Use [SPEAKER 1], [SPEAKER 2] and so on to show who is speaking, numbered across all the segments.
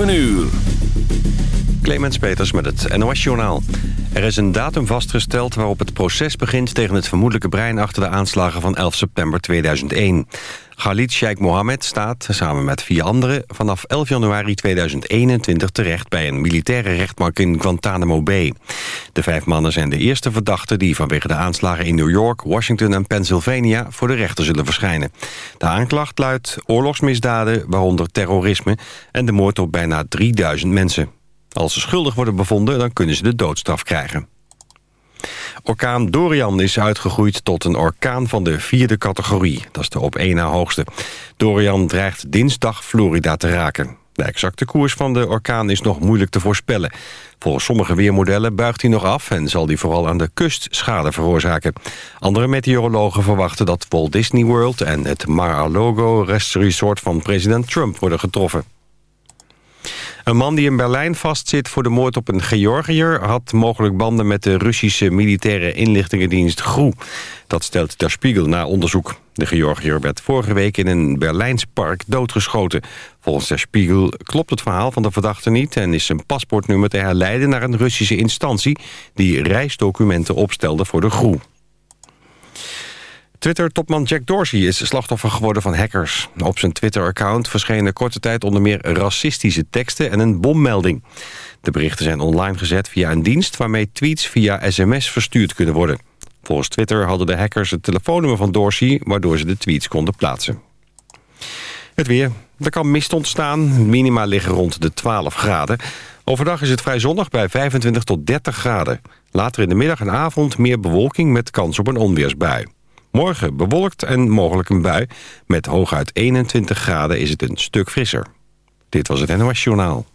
[SPEAKER 1] 7 uur.
[SPEAKER 2] Clemens Peters met het NOS-journaal. Er is een datum vastgesteld waarop het proces begint... tegen het vermoedelijke brein achter de aanslagen van 11 september 2001. Khalid Sheikh Mohammed staat, samen met vier anderen... vanaf 11 januari 2021 terecht bij een militaire rechtbank in Guantanamo Bay. De vijf mannen zijn de eerste verdachten... die vanwege de aanslagen in New York, Washington en Pennsylvania... voor de rechter zullen verschijnen. De aanklacht luidt oorlogsmisdaden, waaronder terrorisme... en de moord op bijna 3000 mensen. Als ze schuldig worden bevonden, dan kunnen ze de doodstraf krijgen. Orkaan Dorian is uitgegroeid tot een orkaan van de vierde categorie. Dat is de op één na hoogste. Dorian dreigt dinsdag Florida te raken. De exacte koers van de orkaan is nog moeilijk te voorspellen. Volgens sommige weermodellen buigt hij nog af... en zal hij vooral aan de kust schade veroorzaken. Andere meteorologen verwachten dat Walt Disney World... en het Mar-a-Lago Resort van president Trump worden getroffen. Een man die in Berlijn vastzit voor de moord op een Georgiër... had mogelijk banden met de Russische militaire inlichtingendienst GRU. Dat stelt Der Spiegel na onderzoek. De Georgiër werd vorige week in een Berlijns park doodgeschoten. Volgens Der Spiegel klopt het verhaal van de verdachte niet... en is zijn paspoortnummer te herleiden naar een Russische instantie... die reisdocumenten opstelde voor de GRU. Twitter-topman Jack Dorsey is slachtoffer geworden van hackers. Op zijn Twitter-account verschenen korte tijd onder meer racistische teksten en een bommelding. De berichten zijn online gezet via een dienst waarmee tweets via sms verstuurd kunnen worden. Volgens Twitter hadden de hackers het telefoonnummer van Dorsey... waardoor ze de tweets konden plaatsen. Het weer. Er kan mist ontstaan. Minima liggen rond de 12 graden. Overdag is het vrij zonnig bij 25 tot 30 graden. Later in de middag en avond meer bewolking met kans op een onweersbui. Morgen bewolkt en mogelijk een bui. Met hooguit 21 graden is het een stuk frisser. Dit was het NOS Journaal.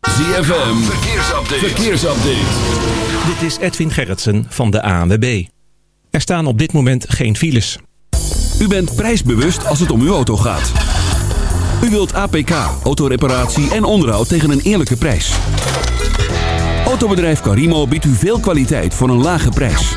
[SPEAKER 1] ZFM, verkeersupdate. verkeersupdate.
[SPEAKER 3] Dit is Edwin Gerritsen van de ANWB. Er staan op dit moment geen files.
[SPEAKER 1] U bent prijsbewust als het om uw auto gaat. U wilt APK, autoreparatie en onderhoud tegen een eerlijke prijs. Autobedrijf Carimo biedt u veel kwaliteit voor een lage prijs.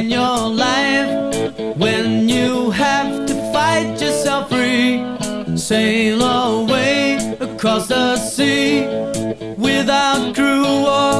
[SPEAKER 4] in your life when you have to fight yourself free. Sail away across the sea without crew or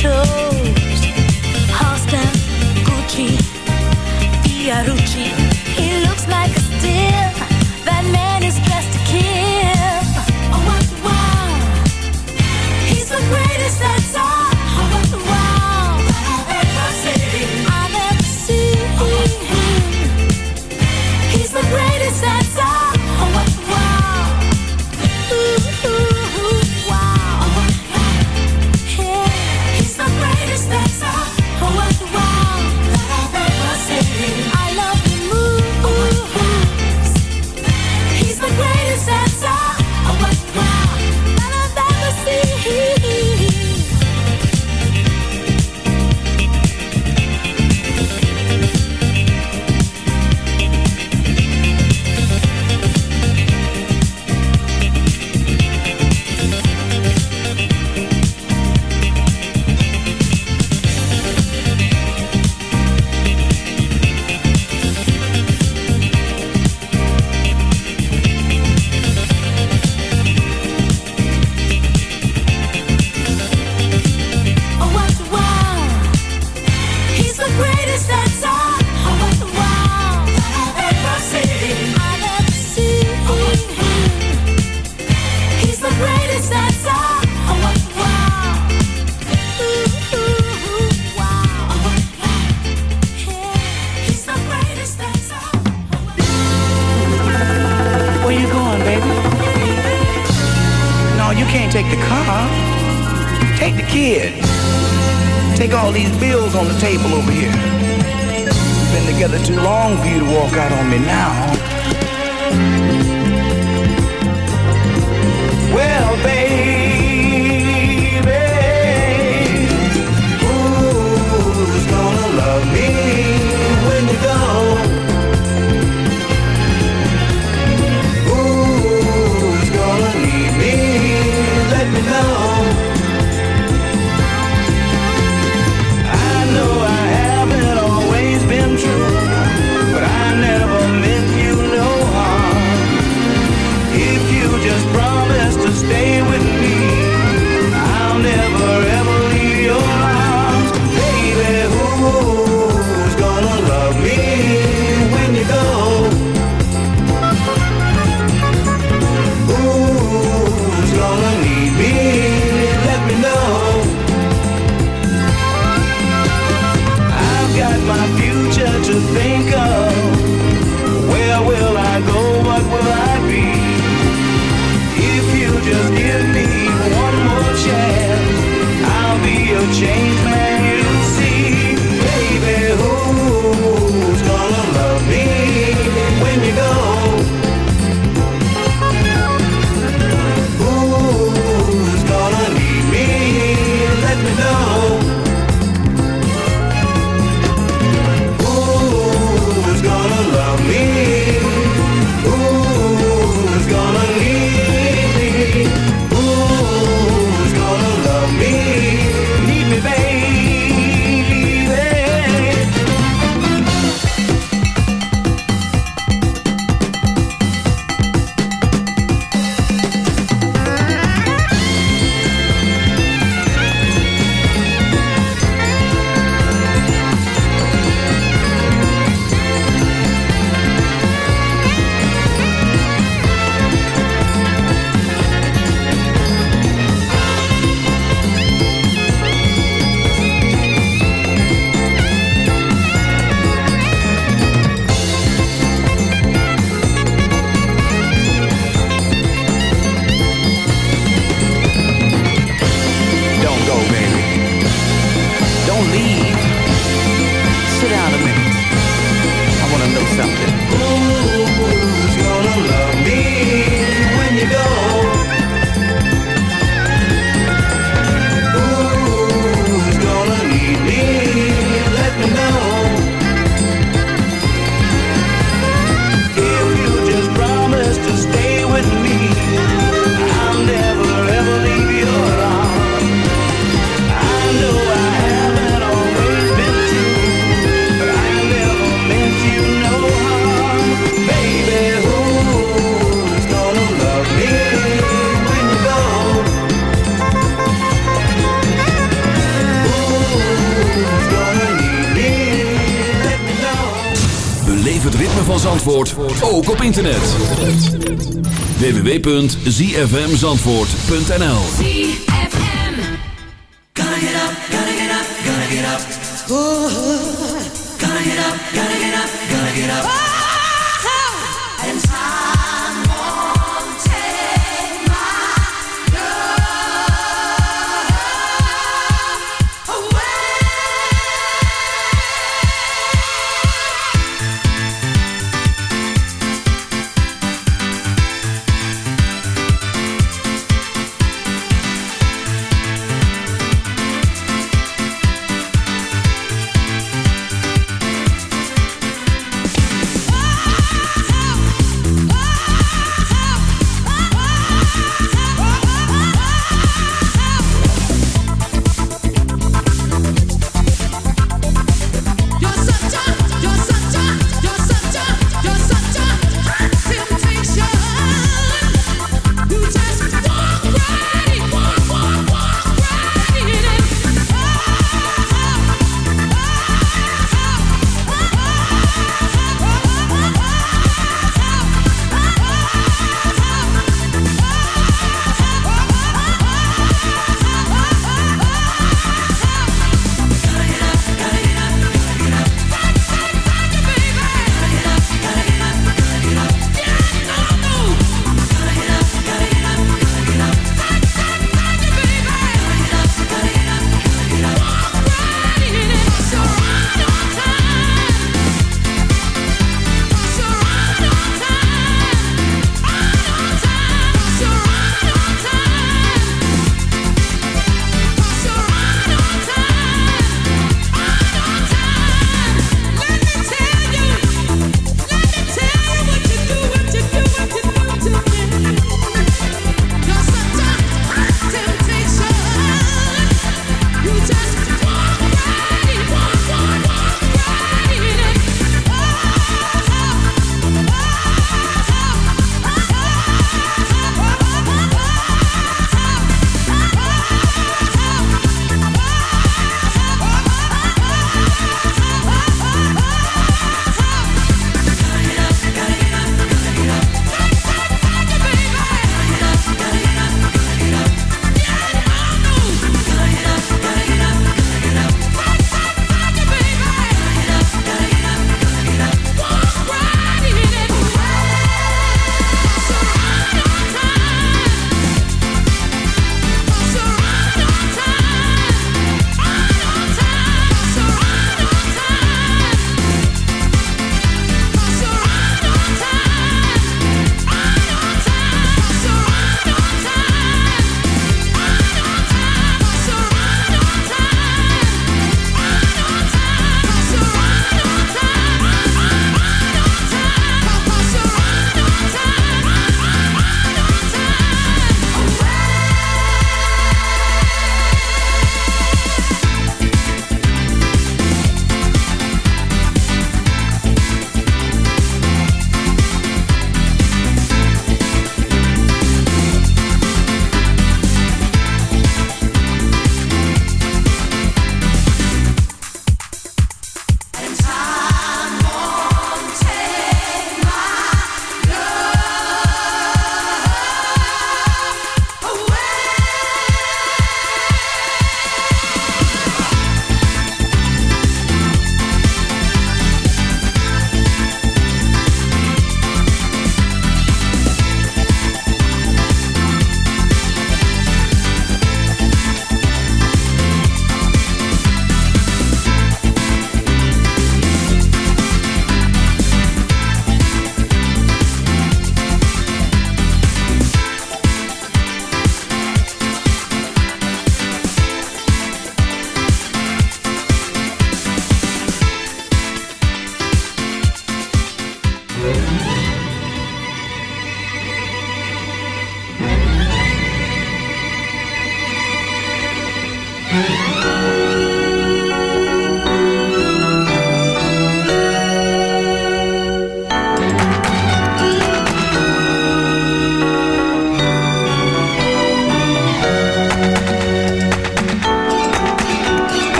[SPEAKER 5] control. to think
[SPEAKER 6] of.
[SPEAKER 1] ook op internet. www.zfmzandvoort.nl
[SPEAKER 7] Gotta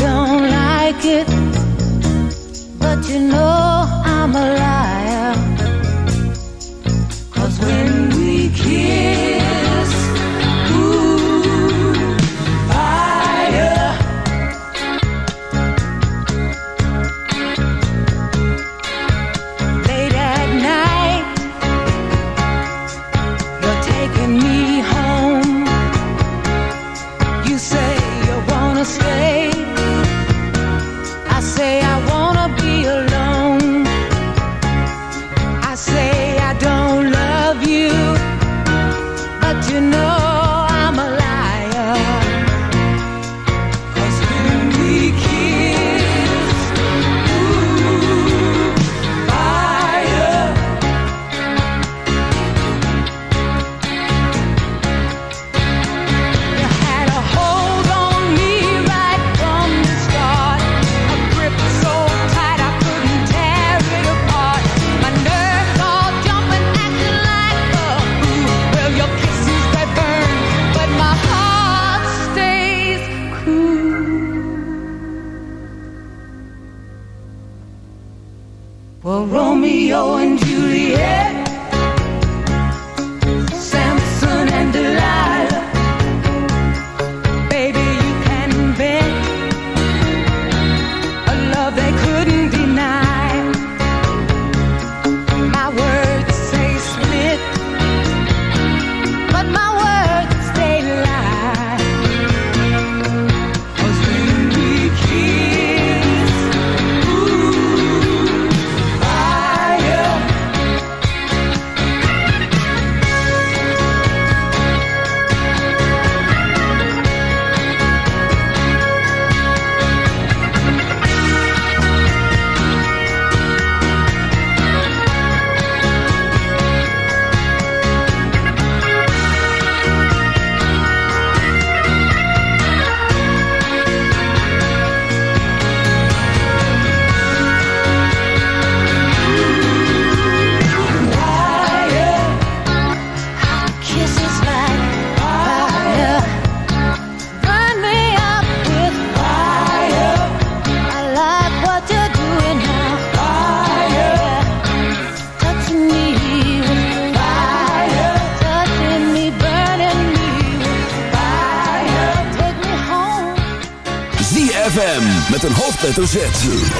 [SPEAKER 6] don't like it, but you
[SPEAKER 8] know I'm alive. Hoofdletter Z.